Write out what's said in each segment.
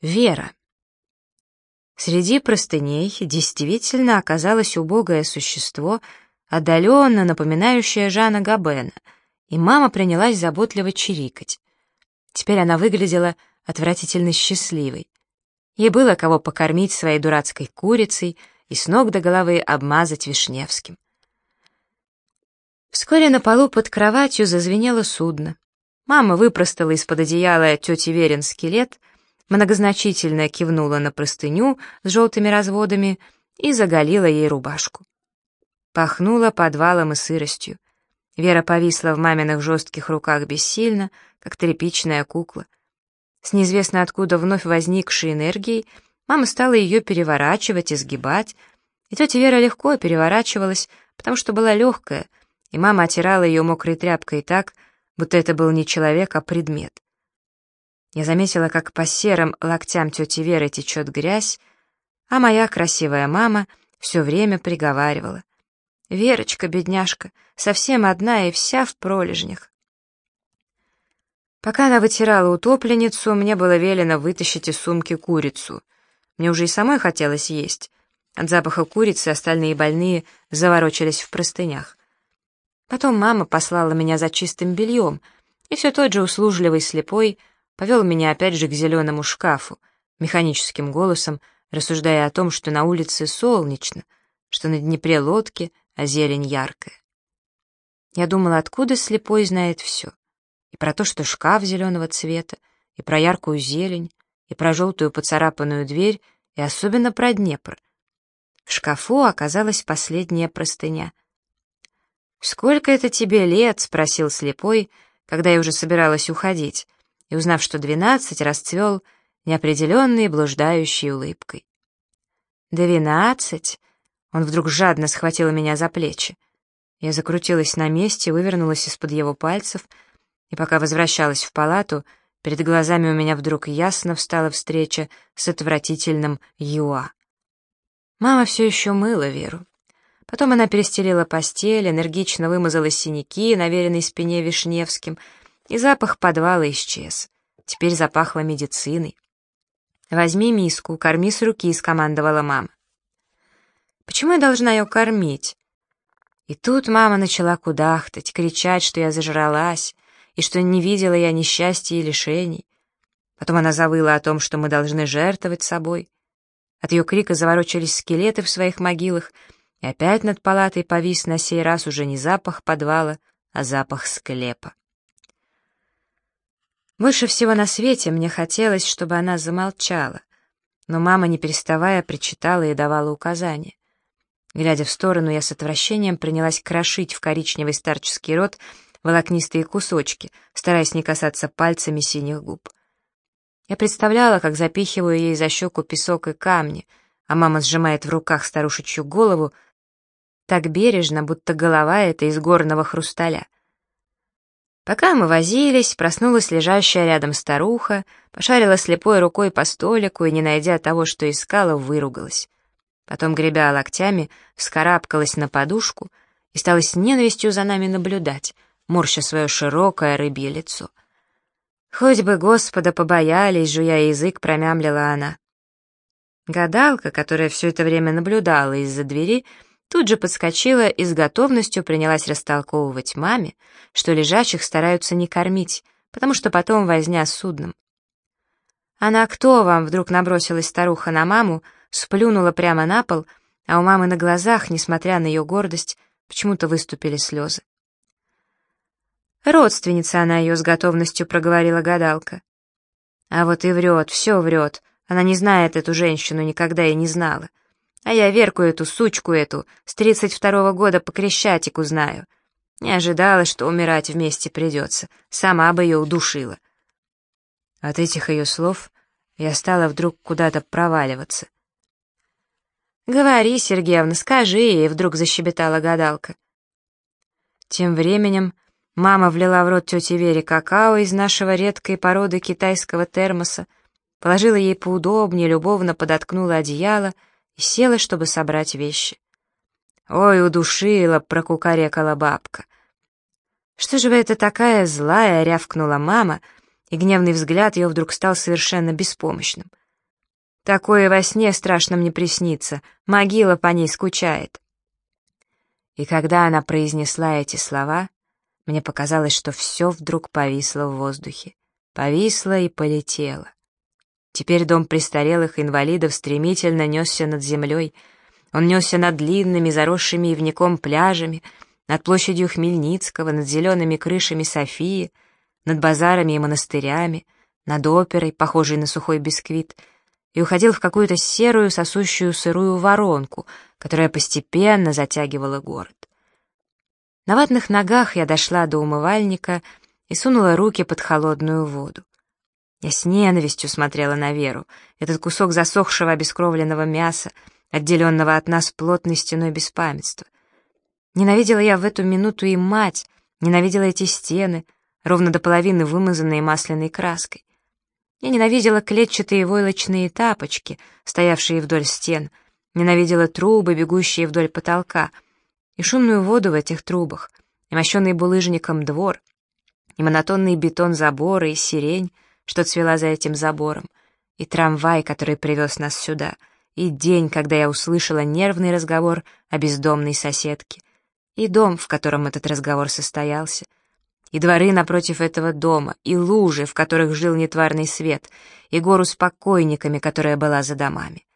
Вера. Среди простыней действительно оказалось убогое существо, отдаленно напоминающее Жана Габена, и мама принялась заботливо чирикать. Теперь она выглядела отвратительно счастливой. Ей было кого покормить своей дурацкой курицей и с ног до головы обмазать Вишневским. Вскоре на полу под кроватью зазвенело судно. Мама выпростала из-под одеяла тети Верин скелет — многозначительно кивнула на простыню с желтыми разводами и заголила ей рубашку. Пахнуло подвалом и сыростью. Вера повисла в маминых жестких руках бессильно, как тряпичная кукла. С неизвестно откуда вновь возникшей энергией мама стала ее переворачивать и сгибать, и тетя Вера легко переворачивалась, потому что была легкая, и мама отирала ее мокрой тряпкой так, будто это был не человек, а предмет. Я заметила, как по серым локтям тети Веры течет грязь, а моя красивая мама все время приговаривала. «Верочка, бедняжка, совсем одна и вся в пролежнях». Пока она вытирала утопленницу, мне было велено вытащить из сумки курицу. Мне уже и самой хотелось есть. От запаха курицы остальные больные заворочились в простынях. Потом мама послала меня за чистым бельем, и все тот же услужливый слепой — повел меня опять же к зеленому шкафу, механическим голосом рассуждая о том, что на улице солнечно, что на Днепре лодки, а зелень яркая. Я думала, откуда слепой знает все. И про то, что шкаф зеленого цвета, и про яркую зелень, и про желтую поцарапанную дверь, и особенно про Днепр. В шкафу оказалась последняя простыня. «Сколько это тебе лет?» — спросил слепой, когда я уже собиралась уходить и, узнав, что двенадцать, расцвел неопределенной блуждающей улыбкой. «Двенадцать?» Он вдруг жадно схватил меня за плечи. Я закрутилась на месте, вывернулась из-под его пальцев, и пока возвращалась в палату, перед глазами у меня вдруг ясно встала встреча с отвратительным Юа. Мама все еще мыла Веру. Потом она перестелила постель, энергично вымазала синяки на веренной спине Вишневским — и запах подвала исчез. Теперь запахло медициной. «Возьми миску, корми с руки», — скомандовала мама. «Почему я должна ее кормить?» И тут мама начала кудахтать, кричать, что я зажралась, и что не видела я несчастья и лишений. Потом она завыла о том, что мы должны жертвовать собой. От ее крика заворочились скелеты в своих могилах, и опять над палатой повис на сей раз уже не запах подвала, а запах склепа. Больше всего на свете мне хотелось, чтобы она замолчала, но мама, не переставая, причитала и давала указания. Глядя в сторону, я с отвращением принялась крошить в коричневый старческий рот волокнистые кусочки, стараясь не касаться пальцами синих губ. Я представляла, как запихиваю ей за щеку песок и камни, а мама сжимает в руках старушечью голову так бережно, будто голова эта из горного хрусталя — Пока мы возились, проснулась лежащая рядом старуха, пошарила слепой рукой по столику и, не найдя того, что искала, выругалась. Потом, гребя локтями, вскарабкалась на подушку и стала с ненавистью за нами наблюдать, морща свое широкое рыбье лицо. «Хоть бы Господа побоялись», — жуя язык, промямлила она. Гадалка, которая все это время наблюдала из-за двери, — тут же подскочила и с готовностью принялась растолковывать маме, что лежачих стараются не кормить, потому что потом возня с судном. «Она кто вам?» — вдруг набросилась старуха на маму, сплюнула прямо на пол, а у мамы на глазах, несмотря на ее гордость, почему-то выступили слезы. «Родственница она ее с готовностью проговорила гадалка». «А вот и врет, все врет. Она не знает эту женщину, никогда и не знала. А я Верку эту, сучку эту, с тридцать второго года по Крещатику знаю. Не ожидала, что умирать вместе придется. Сама бы ее удушила. От этих ее слов я стала вдруг куда-то проваливаться. «Говори, Сергеевна, скажи ей», — вдруг защебетала гадалка. Тем временем мама влила в рот тете Вере какао из нашего редкой породы китайского термоса, положила ей поудобнее, любовно подоткнула одеяло — и села, чтобы собрать вещи. «Ой, удушила!» — прокукарекала бабка. «Что же вы это такая злая?» — рявкнула мама, и гневный взгляд ее вдруг стал совершенно беспомощным. Такое во сне страшно мне приснится, могила по ней скучает». И когда она произнесла эти слова, мне показалось, что все вдруг повисло в воздухе. Повисло и полетело. Теперь дом престарелых инвалидов стремительно несся над землей. Он несся над длинными, заросшими ивняком пляжами, над площадью Хмельницкого, над зелеными крышами Софии, над базарами и монастырями, над оперой, похожей на сухой бисквит, и уходил в какую-то серую, сосущую сырую воронку, которая постепенно затягивала город. На ватных ногах я дошла до умывальника и сунула руки под холодную воду. Я с ненавистью смотрела на Веру, этот кусок засохшего обескровленного мяса, отделенного от нас плотной стеной беспамятства. Ненавидела я в эту минуту и мать, ненавидела эти стены, ровно до половины вымазанные масляной краской. Я ненавидела клетчатые войлочные тапочки, стоявшие вдоль стен, ненавидела трубы, бегущие вдоль потолка — и шумную воду в этих трубах, и мощенный булыжником двор, и монотонный бетон забора, и сирень, что цвела за этим забором, и трамвай, который привез нас сюда, и день, когда я услышала нервный разговор о бездомной соседке, и дом, в котором этот разговор состоялся, и дворы напротив этого дома, и лужи, в которых жил нетварный свет, и гору с покойниками, которая была за домами.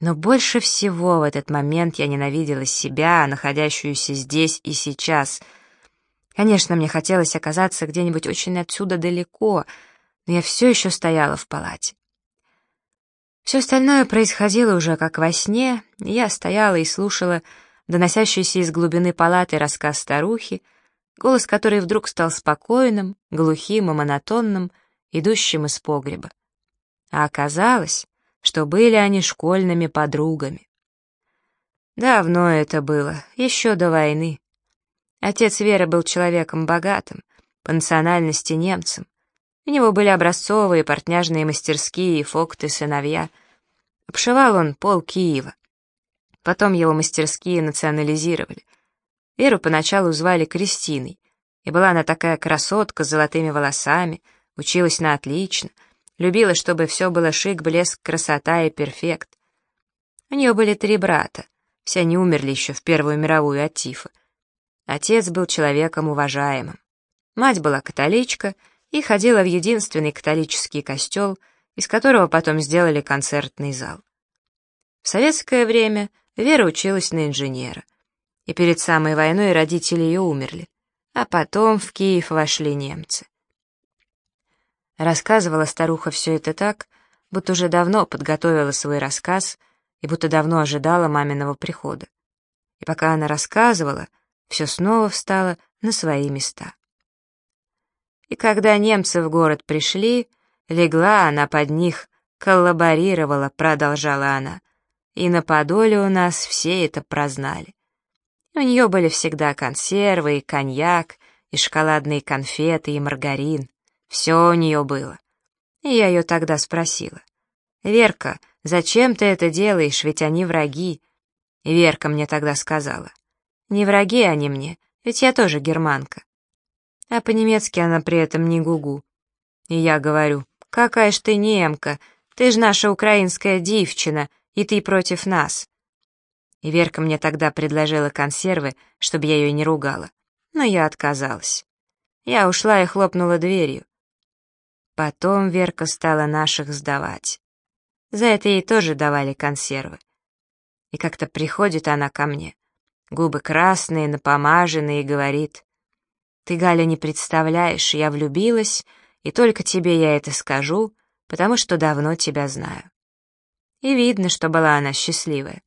Но больше всего в этот момент я ненавидела себя, находящуюся здесь и сейчас. Конечно, мне хотелось оказаться где-нибудь очень отсюда далеко, но я все еще стояла в палате. Все остальное происходило уже как во сне, я стояла и слушала доносящийся из глубины палаты рассказ старухи, голос которой вдруг стал спокойным, глухим и монотонным, идущим из погреба. А оказалось, что были они школьными подругами. Давно это было, еще до войны. Отец Веры был человеком богатым, по национальности немцем. У него были образцовые портняжные мастерские и фокты сыновья. Обшивал он пол Киева. Потом его мастерские национализировали. Веру поначалу звали Кристиной, и была она такая красотка с золотыми волосами, училась на отлично — Любила, чтобы все было шик, блеск, красота и перфект. У нее были три брата. Все они умерли еще в Первую мировую от тифа. Отец был человеком уважаемым. Мать была католичка и ходила в единственный католический костел, из которого потом сделали концертный зал. В советское время Вера училась на инженера. И перед самой войной родители ее умерли. А потом в Киев вошли немцы. Рассказывала старуха все это так, будто уже давно подготовила свой рассказ и будто давно ожидала маминого прихода. И пока она рассказывала, все снова встало на свои места. И когда немцы в город пришли, легла она под них, коллаборировала, продолжала она. И на Подоле у нас все это прознали. У нее были всегда консервы и коньяк, и шоколадные конфеты, и маргарин. Все у нее было. И я ее тогда спросила. «Верка, зачем ты это делаешь, ведь они враги?» Верка мне тогда сказала. «Не враги они мне, ведь я тоже германка». А по-немецки она при этом не гугу. И я говорю, «Какая ж ты немка, ты ж наша украинская девчина, и ты против нас». И Верка мне тогда предложила консервы, чтобы я ее не ругала. Но я отказалась. Я ушла и хлопнула дверью. Потом Верка стала наших сдавать. За это ей тоже давали консервы. И как-то приходит она ко мне, губы красные, напомаженные, и говорит, «Ты, Галя, не представляешь, я влюбилась, и только тебе я это скажу, потому что давно тебя знаю». И видно, что была она счастливая.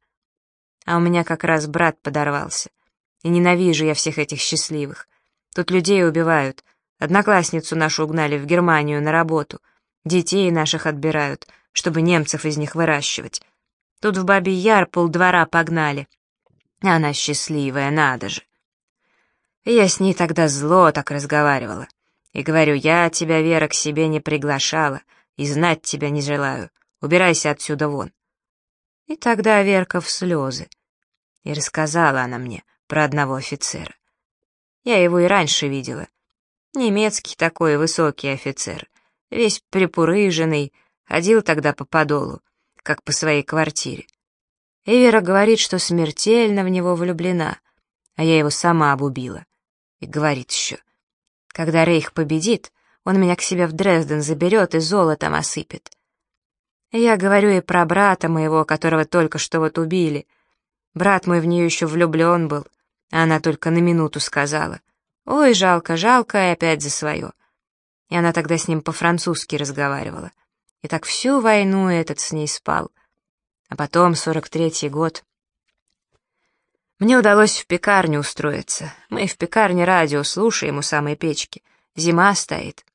А у меня как раз брат подорвался. И ненавижу я всех этих счастливых. Тут людей убивают, Одноклассницу нашу угнали в Германию на работу. Детей наших отбирают, чтобы немцев из них выращивать. Тут в Бабий Яр полдвора погнали. Она счастливая, надо же. Я с ней тогда зло так разговаривала. И говорю, я тебя, Вера, к себе не приглашала, и знать тебя не желаю. Убирайся отсюда вон. И тогда Верка в слезы. И рассказала она мне про одного офицера. Я его и раньше видела, Немецкий такой высокий офицер, весь припурыженный, ходил тогда по подолу. как по своей квартире. И Вера говорит, что смертельно в него влюблена, а я его сама обубила. И говорит еще, когда Рейх победит, он меня к себе в Дрезден заберет и золотом осыпет. Я говорю и про брата моего, которого только что вот убили. Брат мой в нее еще влюблен был, а она только на минуту сказала. «Ой, жалко, жалко, и опять за свое». И она тогда с ним по-французски разговаривала. И так всю войну этот с ней спал. А потом, сорок третий год. Мне удалось в пекарню устроиться. Мы в пекарне радио слушаем у самой печки. Зима стоит.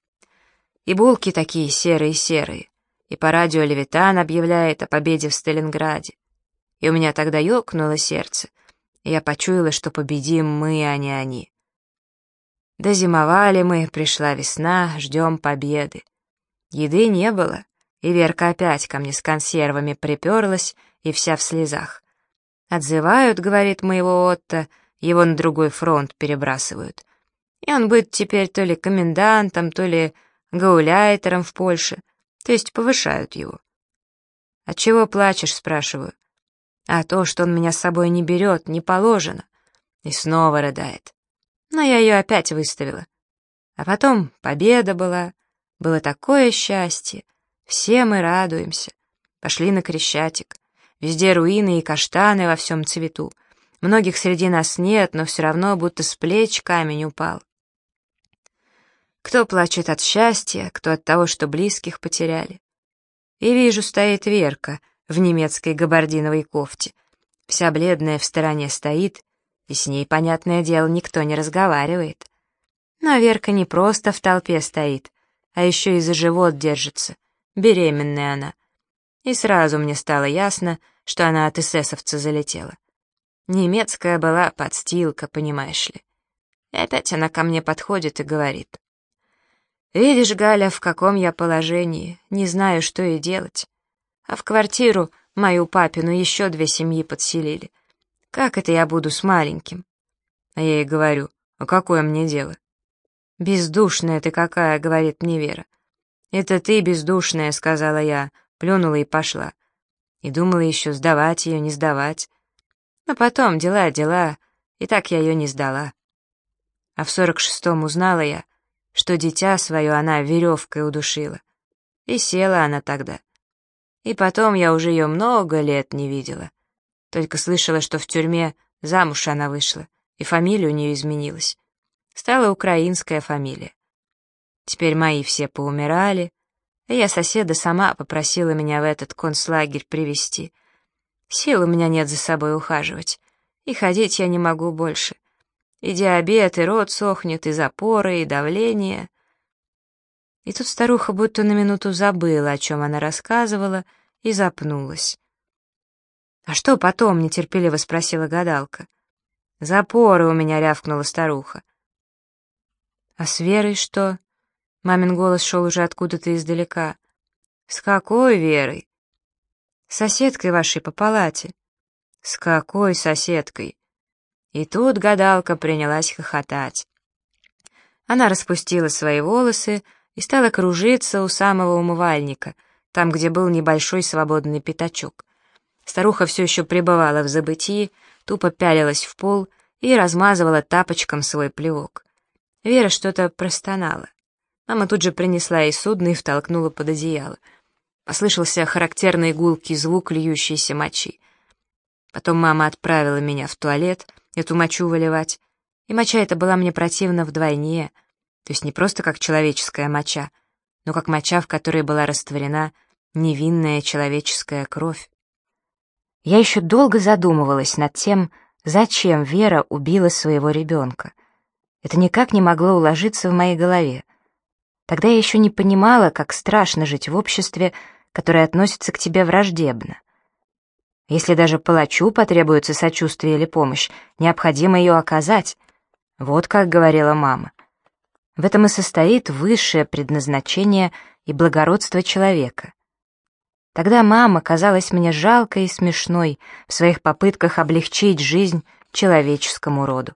И булки такие серые-серые и по радио Левитан объявляет о победе в Сталинграде. И у меня тогда ёкнуло сердце, и я почуяла, что победим мы, а не они. Дозимовали мы, пришла весна, ждем победы. Еды не было, и Верка опять ко мне с консервами приперлась, и вся в слезах. «Отзывают, — говорит моего Отто, — его на другой фронт перебрасывают. И он будет теперь то ли комендантом, то ли гауляйтером в Польше, то есть повышают его. «От чего плачешь?» — спрашиваю. «А то, что он меня с собой не берет, не положено». И снова рыдает. Но я ее опять выставила. А потом победа была. Было такое счастье. Все мы радуемся. Пошли на Крещатик. Везде руины и каштаны во всем цвету. Многих среди нас нет, но все равно будто с плеч камень упал. Кто плачет от счастья, кто от того, что близких потеряли. И вижу, стоит Верка в немецкой габардиновой кофте. Вся бледная в стороне стоит, и с ней, понятное дело, никто не разговаривает. Но Верка не просто в толпе стоит, а еще и за живот держится. Беременная она. И сразу мне стало ясно, что она от эсэсовца залетела. Немецкая была подстилка, понимаешь ли. И опять она ко мне подходит и говорит. «Видишь, Галя, в каком я положении, не знаю, что и делать. А в квартиру мою папину еще две семьи подселили. Как это я буду с маленьким?» А я ей говорю, «А какое мне дело?» «Бездушная ты какая», — говорит мне Вера. «Это ты бездушная», — сказала я, плюнула и пошла. И думала еще, сдавать ее, не сдавать. Но потом, дела, дела, и так я ее не сдала. А в сорок шестом узнала я, что дитя свое она веревкой удушила. И села она тогда. И потом я уже ее много лет не видела. Только слышала, что в тюрьме замуж она вышла, и фамилия у нее изменилась. Стала украинская фамилия. Теперь мои все поумирали, я соседа сама попросила меня в этот концлагерь привести. Сил у меня нет за собой ухаживать, и ходить я не могу больше. И диабет, и рот сохнет, и запоры, и давление. И тут старуха будто на минуту забыла, о чем она рассказывала, и запнулась. «А что потом?» — нетерпеливо спросила гадалка. «Запоры у меня», — рявкнула старуха. «А с Верой что?» Мамин голос шел уже откуда-то издалека. «С какой Верой?» «Соседкой вашей по палате». «С какой соседкой?» И тут гадалка принялась хохотать. Она распустила свои волосы и стала кружиться у самого умывальника, там, где был небольшой свободный пятачок. Старуха все еще пребывала в забытии, тупо пялилась в пол и размазывала тапочком свой плевок. Вера что-то простонала. Мама тут же принесла ей судно и втолкнула под одеяло. Послышался характерный гулкий звук льющейся мочи. Потом мама отправила меня в туалет — эту мочу выливать. И моча эта была мне противна вдвойне, то есть не просто как человеческая моча, но как моча, в которой была растворена невинная человеческая кровь. Я еще долго задумывалась над тем, зачем Вера убила своего ребенка. Это никак не могло уложиться в моей голове. Тогда я еще не понимала, как страшно жить в обществе, которое относится к тебе враждебно. Если даже палачу потребуется сочувствие или помощь, необходимо ее оказать. Вот как говорила мама. В этом и состоит высшее предназначение и благородство человека. Тогда мама казалась мне жалкой и смешной в своих попытках облегчить жизнь человеческому роду.